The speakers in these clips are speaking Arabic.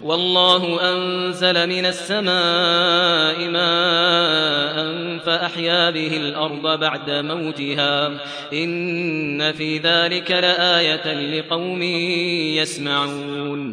والله أنزل من السماء ماء فأحيا به الأرض بعد موتها. إن في ذلك لآية لقوم يسمعون.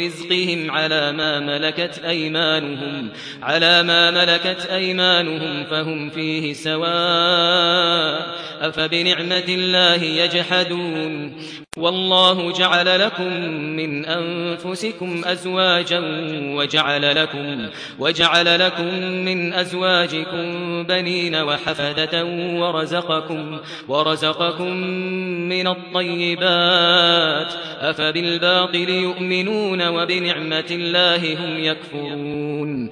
رزقهم على ما ملكت أيمانهم على ما ملكت أيمانهم فهم فيه سواء أفبنعمة الله يجحدون. والله جعل لكم من أنفسكم أزواجا وجعل لكم وجعل لكم من أزواجكم بنين وحفدة ورزقكم ورزقكم من الطيبات أفبالباطل يؤمنون وبنعمة الله هم يكفرون